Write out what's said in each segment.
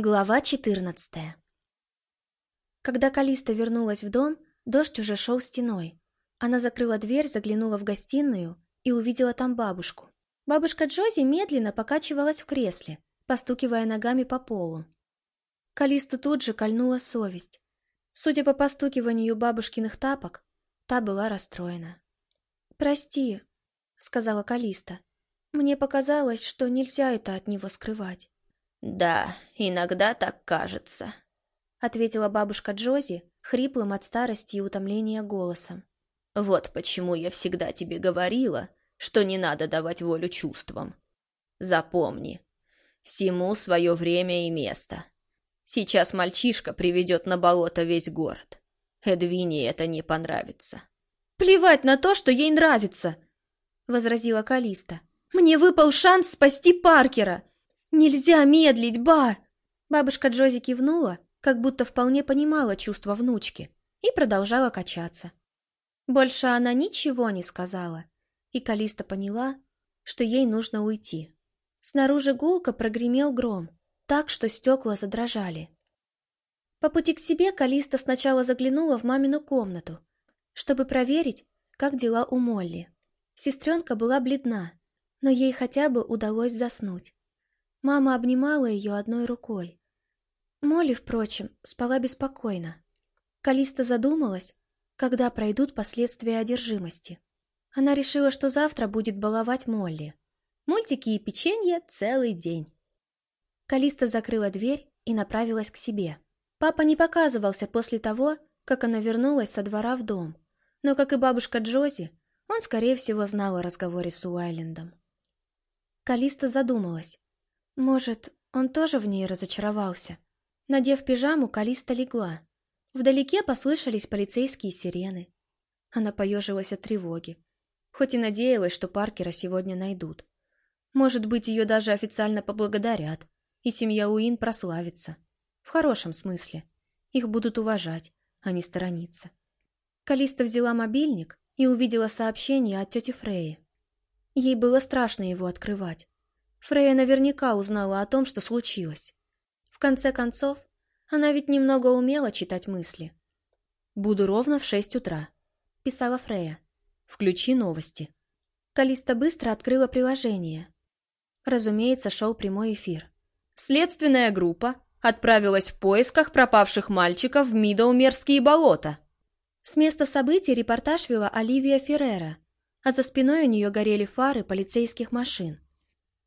Глава 14 Когда Калиста вернулась в дом, дождь уже шел стеной. Она закрыла дверь, заглянула в гостиную и увидела там бабушку. Бабушка Джози медленно покачивалась в кресле, постукивая ногами по полу. Калисту тут же кольнула совесть. Судя по постукиванию бабушкиных тапок, та была расстроена. «Прости», — сказала Калиста. «Мне показалось, что нельзя это от него скрывать». «Да, иногда так кажется», — ответила бабушка Джози, хриплым от старости и утомления голосом. «Вот почему я всегда тебе говорила, что не надо давать волю чувствам. Запомни, всему свое время и место. Сейчас мальчишка приведет на болото весь город. Эдвине это не понравится». «Плевать на то, что ей нравится!» — возразила Калиста. «Мне выпал шанс спасти Паркера!» «Нельзя медлить, ба!» Бабушка Джози кивнула, как будто вполне понимала чувства внучки, и продолжала качаться. Больше она ничего не сказала, и Калиста поняла, что ей нужно уйти. Снаружи гулко прогремел гром, так что стекла задрожали. По пути к себе Калиста сначала заглянула в мамину комнату, чтобы проверить, как дела у Молли. Сестренка была бледна, но ей хотя бы удалось заснуть. Мама обнимала ее одной рукой. Молли, впрочем, спала беспокойно. Калиста задумалась, когда пройдут последствия одержимости. Она решила, что завтра будет баловать Молли. Мультики и печенье целый день. Калиста закрыла дверь и направилась к себе. Папа не показывался после того, как она вернулась со двора в дом. Но, как и бабушка Джози, он, скорее всего, знал о разговоре с Уайлендом. Калиста задумалась. Может, он тоже в ней разочаровался? Надев пижаму, Калиста легла. Вдалеке послышались полицейские сирены. Она поежилась от тревоги. Хоть и надеялась, что Паркера сегодня найдут. Может быть, ее даже официально поблагодарят, и семья Уин прославится. В хорошем смысле. Их будут уважать, а не сторониться. Калиста взяла мобильник и увидела сообщение от тети Фреи. Ей было страшно его открывать. Фрея наверняка узнала о том, что случилось. В конце концов, она ведь немного умела читать мысли. «Буду ровно в шесть утра», — писала Фрея. «Включи новости». Калиста быстро открыла приложение. Разумеется, шел прямой эфир. Следственная группа отправилась в поисках пропавших мальчиков в Мидоумерские болота. С места событий репортаж вела Оливия Феррера, а за спиной у нее горели фары полицейских машин.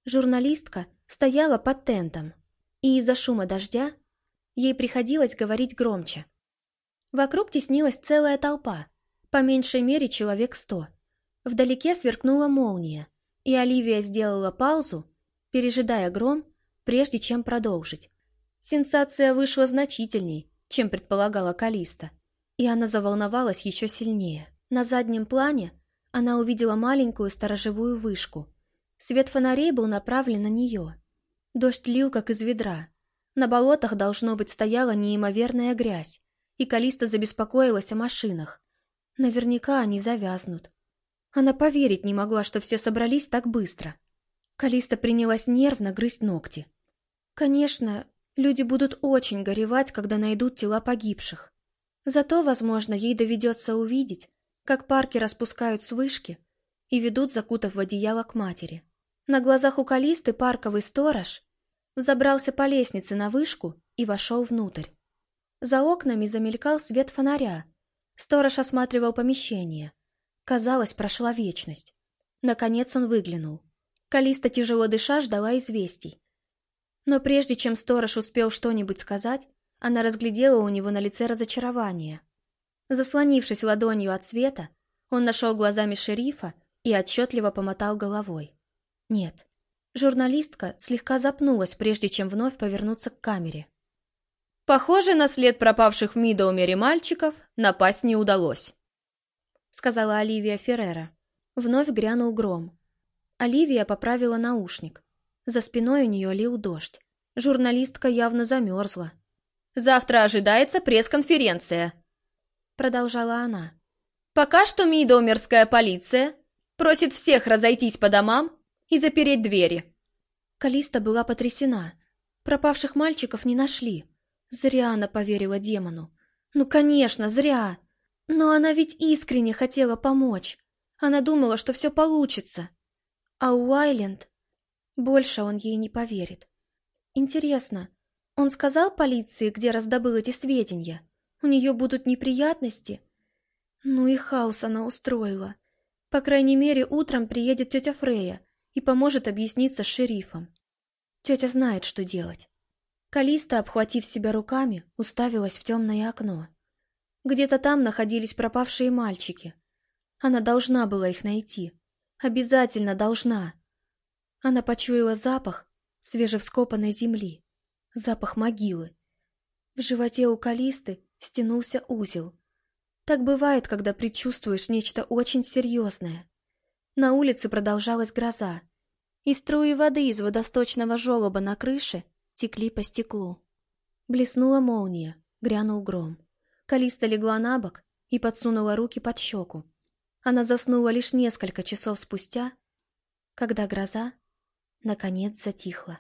Журналистка стояла под тентом, и из-за шума дождя ей приходилось говорить громче. Вокруг теснилась целая толпа, по меньшей мере человек сто. Вдалеке сверкнула молния, и Оливия сделала паузу, пережидая гром, прежде чем продолжить. Сенсация вышла значительней, чем предполагала Калиста, и она заволновалась еще сильнее. На заднем плане она увидела маленькую сторожевую вышку, Свет фонарей был направлен на нее. Дождь лил, как из ведра. На болотах, должно быть, стояла неимоверная грязь, и Калиста забеспокоилась о машинах. Наверняка они завязнут. Она поверить не могла, что все собрались так быстро. Калиста принялась нервно грызть ногти. Конечно, люди будут очень горевать, когда найдут тела погибших. Зато, возможно, ей доведется увидеть, как парки распускают с вышки и ведут, закутав в одеяло к матери. На глазах у Калисты парковый сторож взобрался по лестнице на вышку и вошел внутрь. За окнами замелькал свет фонаря. Сторож осматривал помещение. Казалось, прошла вечность. Наконец он выглянул. Калиста, тяжело дыша, ждала известий. Но прежде чем сторож успел что-нибудь сказать, она разглядела у него на лице разочарование. Заслонившись ладонью от света, он нашел глазами шерифа и отчетливо помотал головой. Нет. Журналистка слегка запнулась, прежде чем вновь повернуться к камере. «Похоже, на след пропавших в Мидоумере мальчиков напасть не удалось», сказала Оливия Феррера. Вновь грянул гром. Оливия поправила наушник. За спиной у нее лил дождь. Журналистка явно замерзла. «Завтра ожидается пресс-конференция», продолжала она. «Пока что Мидоумерская полиция просит всех разойтись по домам и запереть двери. Калиста была потрясена. Пропавших мальчиков не нашли. Зря она поверила демону. Ну, конечно, зря. Но она ведь искренне хотела помочь. Она думала, что все получится. А Уайленд... Больше он ей не поверит. Интересно, он сказал полиции, где раздобыл эти сведения? У нее будут неприятности? Ну и хаос она устроила. По крайней мере, утром приедет тетя Фрея и поможет объясниться с шерифом. Тетя знает, что делать. Калиста, обхватив себя руками, уставилась в темное окно. Где-то там находились пропавшие мальчики. Она должна была их найти. Обязательно должна. Она почуяла запах свежевскопанной земли. Запах могилы. В животе у Калисты стянулся узел. Так бывает, когда предчувствуешь нечто очень серьезное. На улице продолжалась гроза, и струи воды из водосточного желоба на крыше текли по стеклу. Блеснула молния, грянул гром. Калиста легла на бок и подсунула руки под щеку. Она заснула лишь несколько часов спустя, когда гроза наконец затихла.